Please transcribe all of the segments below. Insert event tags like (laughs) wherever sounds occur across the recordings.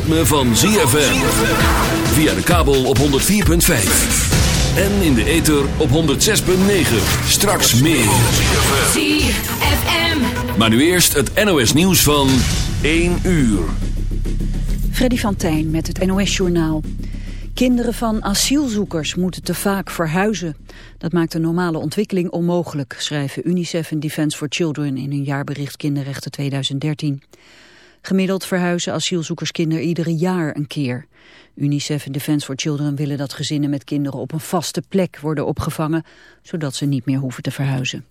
ritme van ZFM. Via de kabel op 104.5. En in de ether op 106.9. Straks meer. ZFM. Maar nu eerst het NOS nieuws van 1 uur. Freddy van Tijn met het NOS-journaal. Kinderen van asielzoekers moeten te vaak verhuizen. Dat maakt een normale ontwikkeling onmogelijk, schrijven UNICEF en Defence for Children in hun jaarbericht Kinderrechten 2013. Gemiddeld verhuizen asielzoekerskinderen iedere jaar een keer. UNICEF en Defence for Children willen dat gezinnen met kinderen op een vaste plek worden opgevangen, zodat ze niet meer hoeven te verhuizen.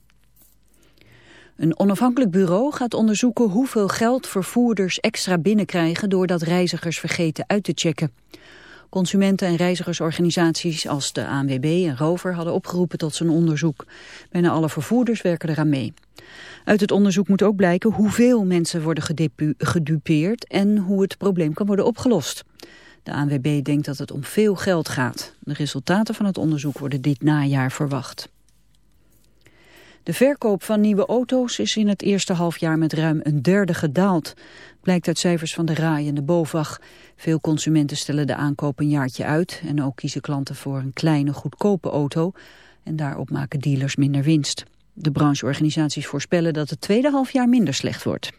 Een onafhankelijk bureau gaat onderzoeken hoeveel geld vervoerders extra binnenkrijgen doordat reizigers vergeten uit te checken. Consumenten- en reizigersorganisaties als de ANWB en Rover hadden opgeroepen tot zijn onderzoek. Bijna alle vervoerders werken eraan mee. Uit het onderzoek moet ook blijken hoeveel mensen worden gedupeerd en hoe het probleem kan worden opgelost. De ANWB denkt dat het om veel geld gaat. De resultaten van het onderzoek worden dit najaar verwacht. De verkoop van nieuwe auto's is in het eerste halfjaar met ruim een derde gedaald. Blijkt uit cijfers van de RAI en de BOVAG. Veel consumenten stellen de aankoop een jaartje uit... en ook kiezen klanten voor een kleine, goedkope auto... en daarop maken dealers minder winst. De brancheorganisaties voorspellen dat het tweede halfjaar minder slecht wordt.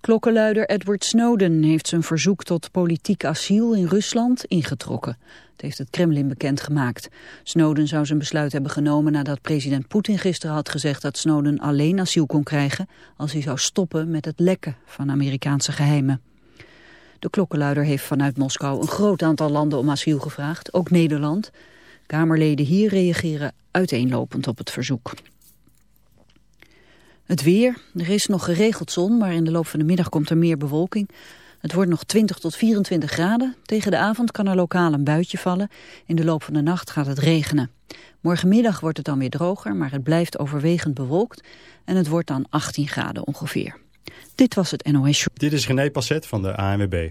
Klokkenluider Edward Snowden heeft zijn verzoek tot politiek asiel in Rusland ingetrokken. Heeft het Kremlin bekendgemaakt. Snowden zou zijn besluit hebben genomen nadat president Poetin gisteren had gezegd dat Snowden alleen asiel kon krijgen als hij zou stoppen met het lekken van Amerikaanse geheimen. De klokkenluider heeft vanuit Moskou een groot aantal landen om asiel gevraagd, ook Nederland. Kamerleden hier reageren uiteenlopend op het verzoek. Het weer. Er is nog geregeld zon, maar in de loop van de middag komt er meer bewolking. Het wordt nog 20 tot 24 graden. Tegen de avond kan er lokaal een buitje vallen. In de loop van de nacht gaat het regenen. Morgenmiddag wordt het dan weer droger, maar het blijft overwegend bewolkt. En het wordt dan 18 graden ongeveer. Dit was het NOS. Dit is René Passet van de ANWB.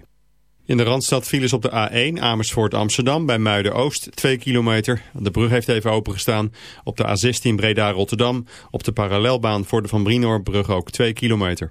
In de Randstad files op de A1 Amersfoort Amsterdam bij Muiden-Oost 2 kilometer. De brug heeft even opengestaan. Op de A16 Breda Rotterdam. Op de parallelbaan voor de Van Brinoorbrug ook 2 kilometer.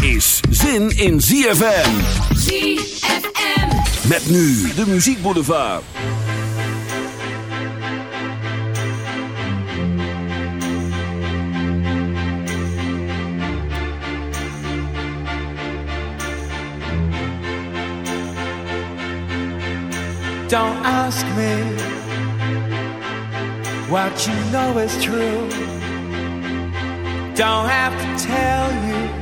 is zin in ZFM. ZFM. Met nu de muziekboulevard. Don't ask me what you know is true. Don't have to tell you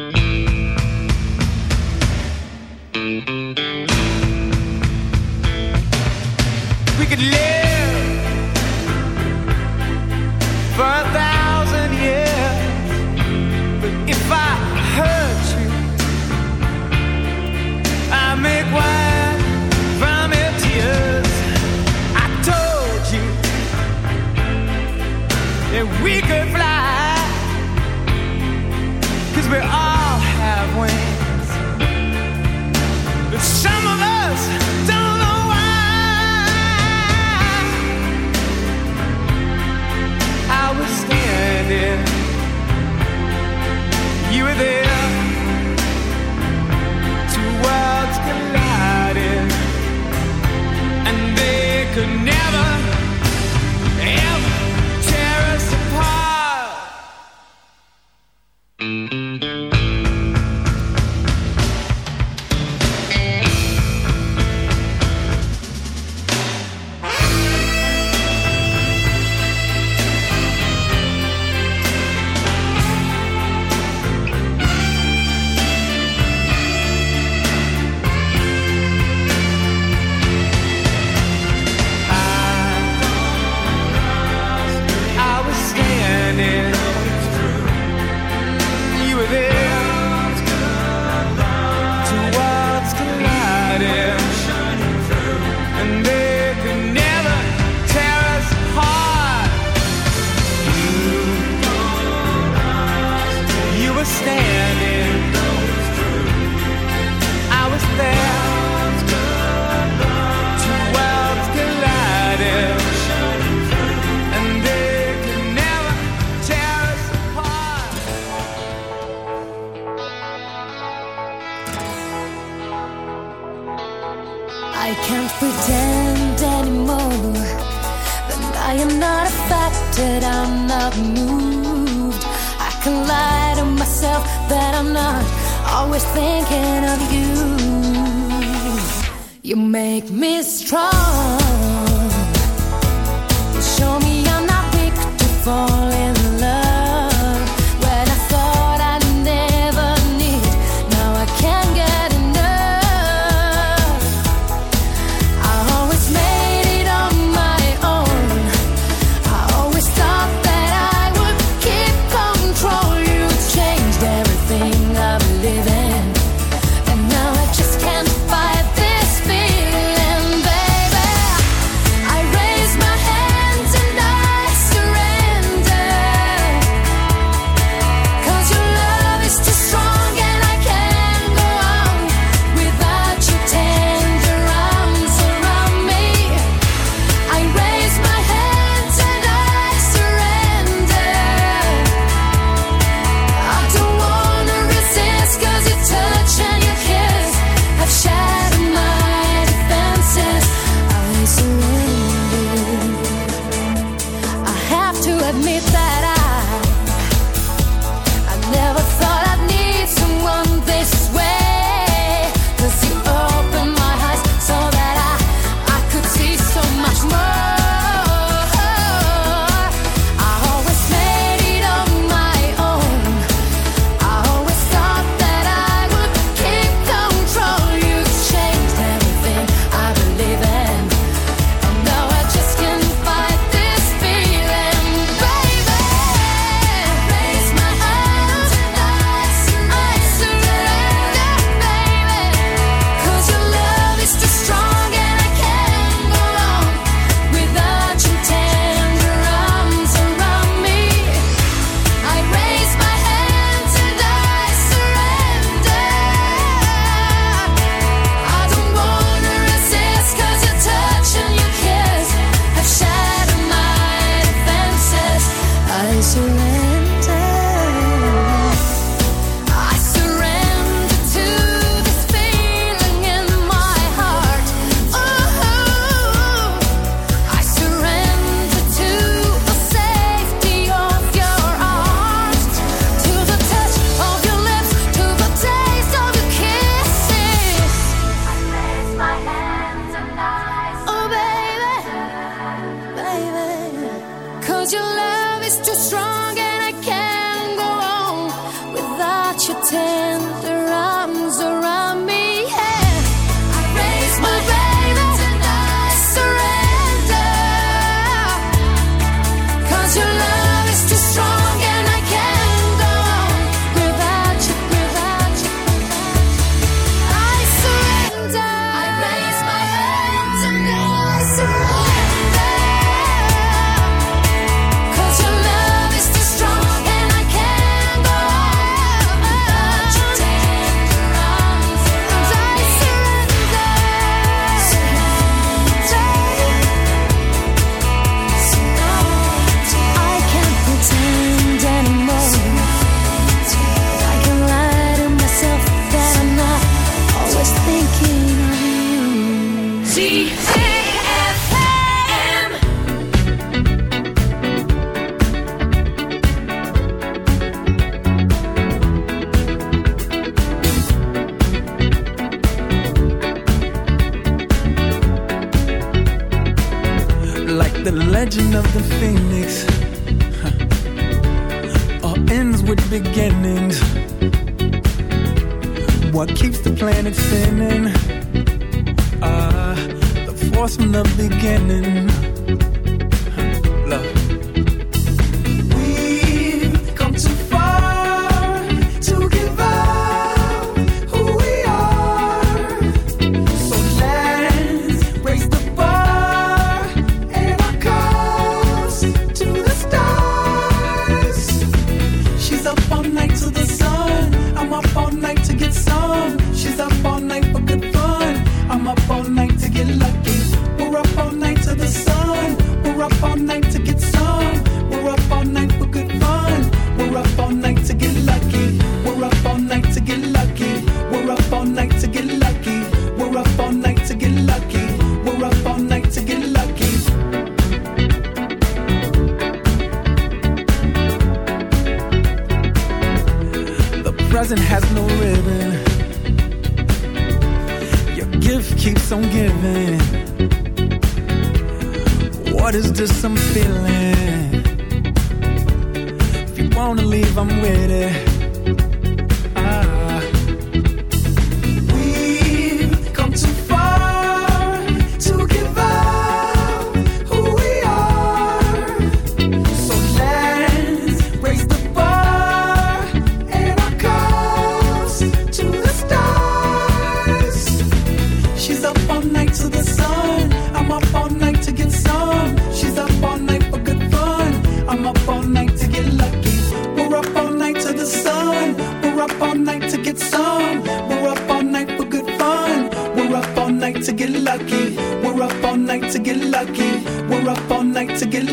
Wanna leave, I'm with it.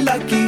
aquí.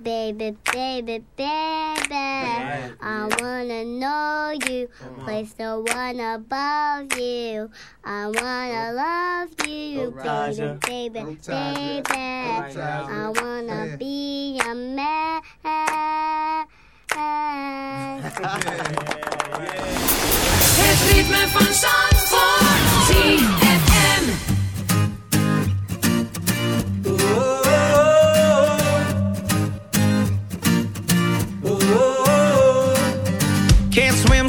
Baby, baby, baby, I wanna know you. Place no one above you. I wanna love you, baby, baby, baby. I wanna be your man. (laughs) Het ritme van Zandvoort.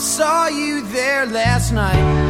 I saw you there last night.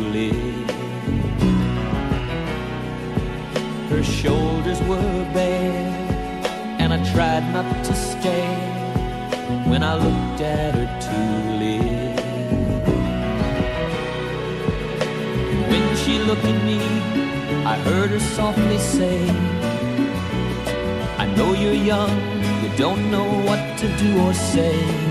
julep. Her shoulders were bare, and I tried not to stare when I looked at her tulip. When she looked at me, I heard her softly say, I know you're young, you don't know what to do or say.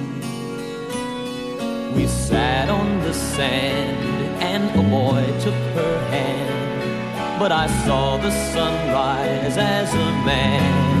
We sat on the sand, and a boy took her hand. But I saw the sunrise as a man.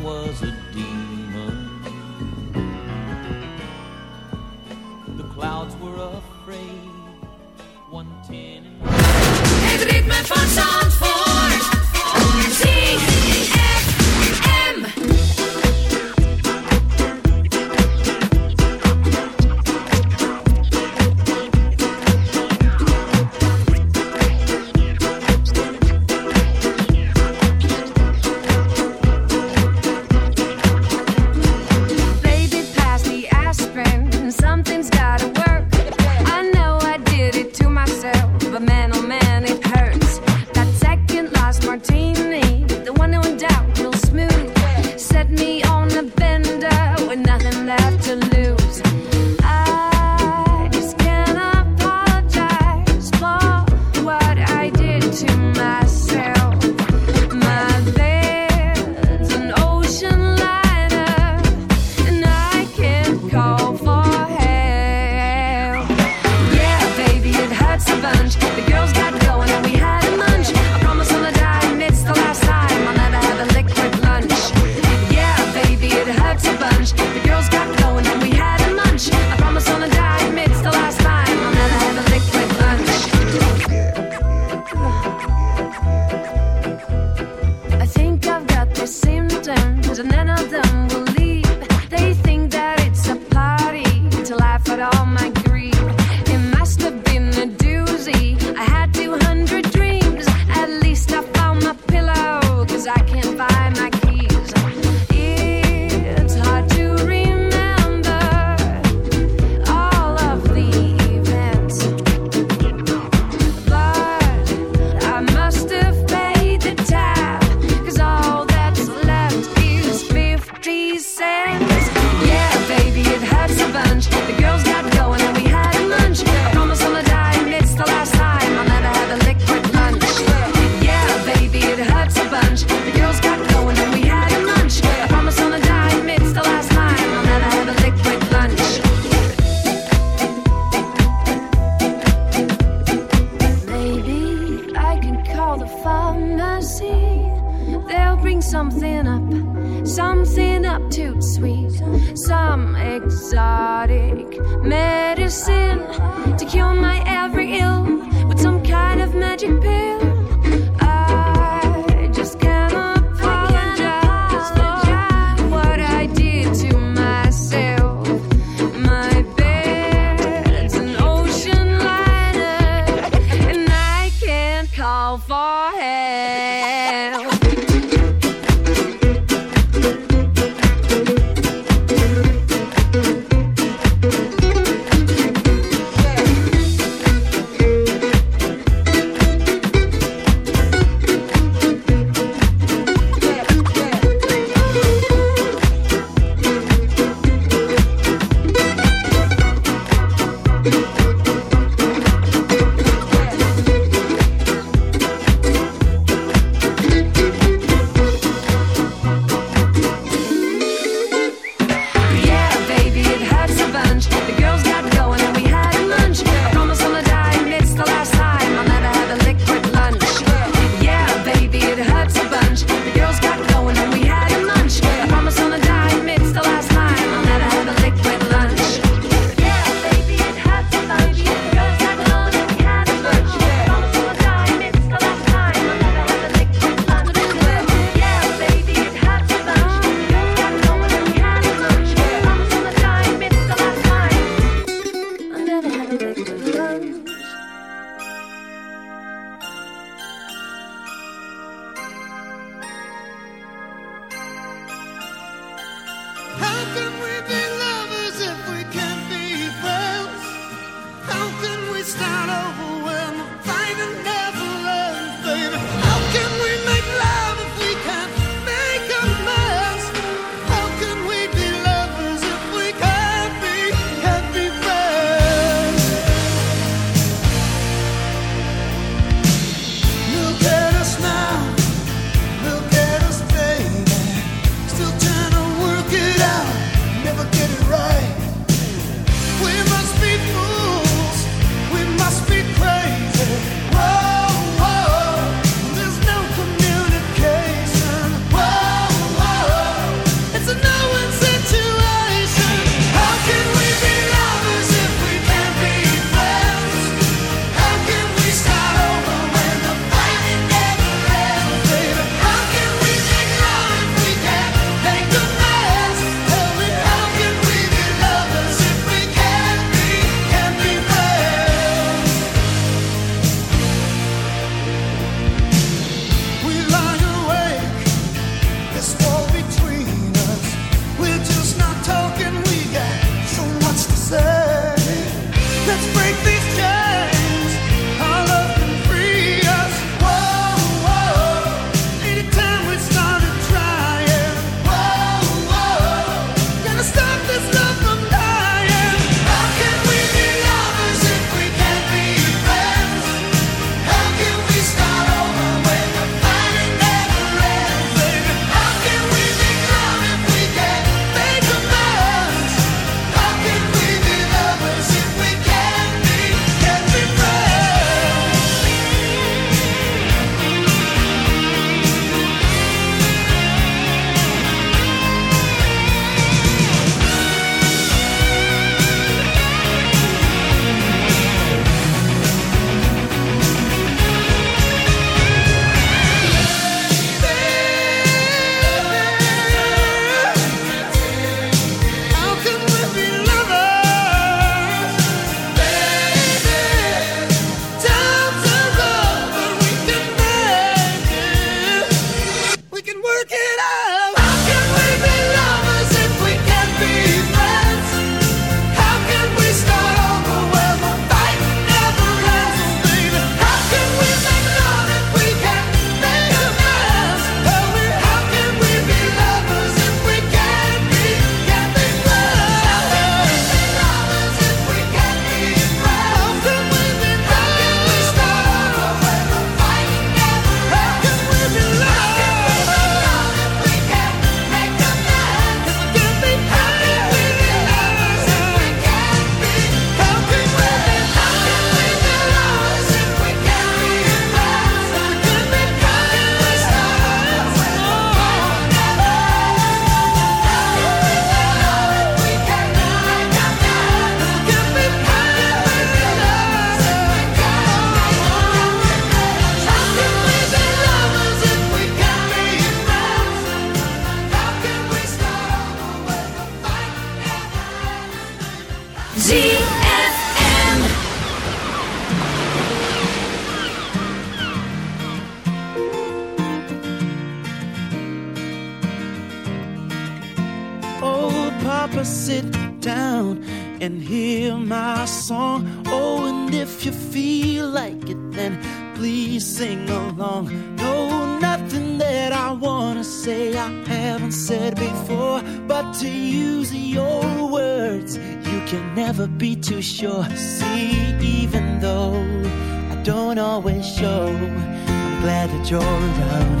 you're around